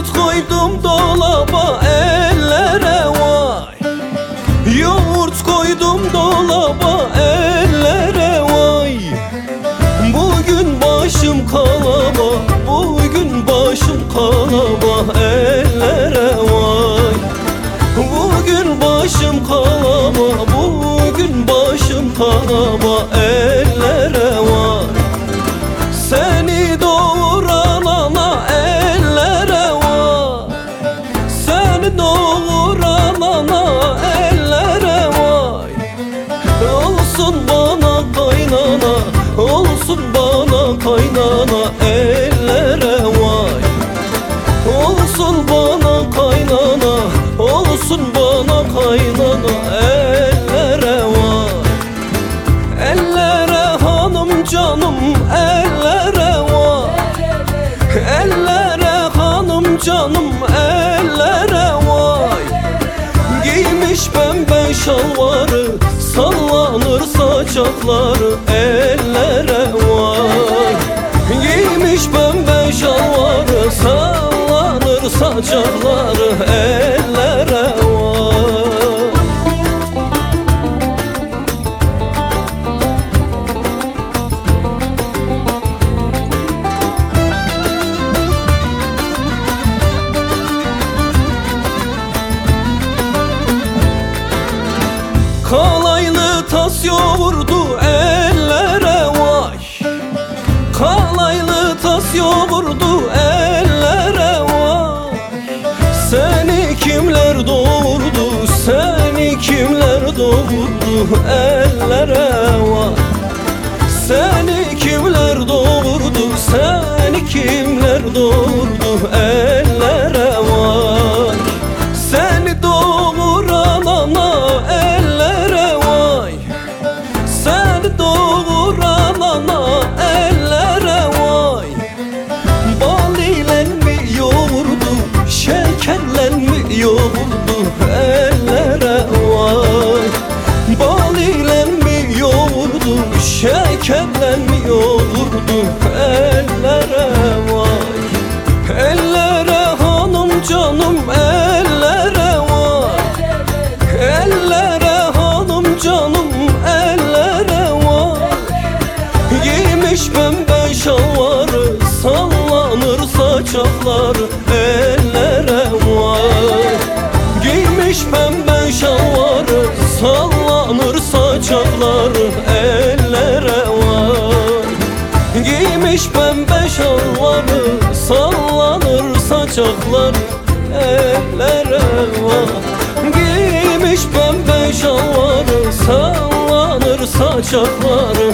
yoğurt koydum dolaba ellere vay. Yoğurt koydum dolaba ellere kaynana ellere vay. Olsun bana kaynana Olsun bana kaynana ellere vay. Ellere hanım canım ellere vay. Ellere hanım canım ellere vay. Giymiş pembe şalvarı Sallanır saçakları ellere vay Kalaylı tas yoğurdu ellere vay. Kalaylı tas yoğurdu ellere vay. Seni kimler doğurdu Seni kimler doğurdu ellere vay. Seni kimler doğurdu Seni kimler doğurdu ellere Yoğurdu ellere vay. Bal ile mi yoğurdu Şekerle mi yoğurdu ellere vay. Ellere hanım canım ellere vay. Ellere hanım canım ellere vay. Giymiş pembe şalvarı sallanır saçakları saçakları ellere vay Giymiş pembe şalvarı sallanır saçakları